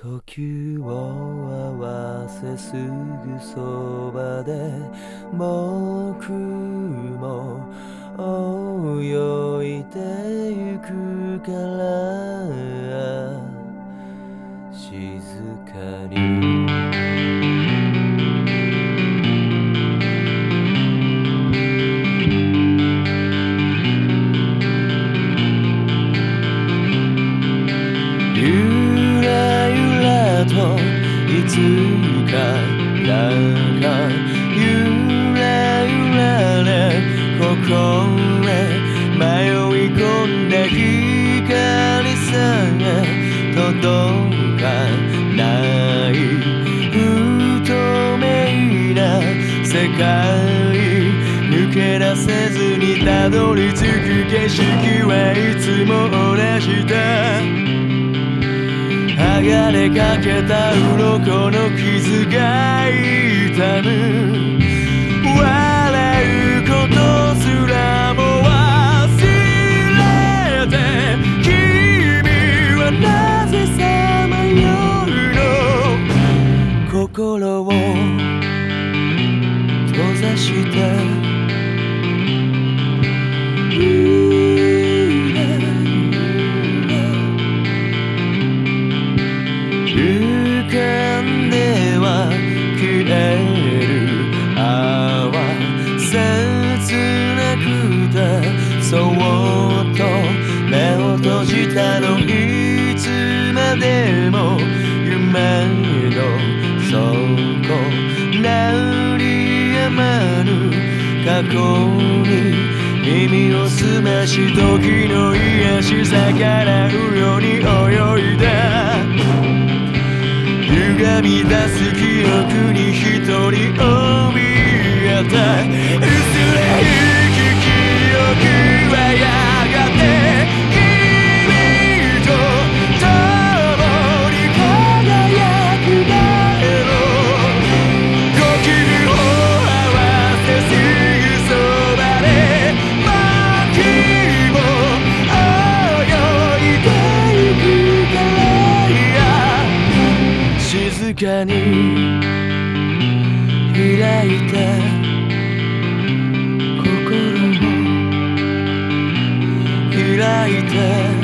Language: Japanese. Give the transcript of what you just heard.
呼吸を合わせすぐそばで僕も泳いでゆくからいつからかゆらゆらでここへ迷い込んだ光さが届かない不透明な世界抜け出せずにたどり着く景色はいつも同じだれかけた鱗の傷が痛む。笑うことすらも忘れて君はなぜさまようの心を閉ざして消える泡切なくてそっと目を閉じたのいつまでも夢の底鳴りやまぬ過去に耳を澄まし時の癒し逆らうように泳い歪み出す記憶に一人怯えた静かに開いた心を開いた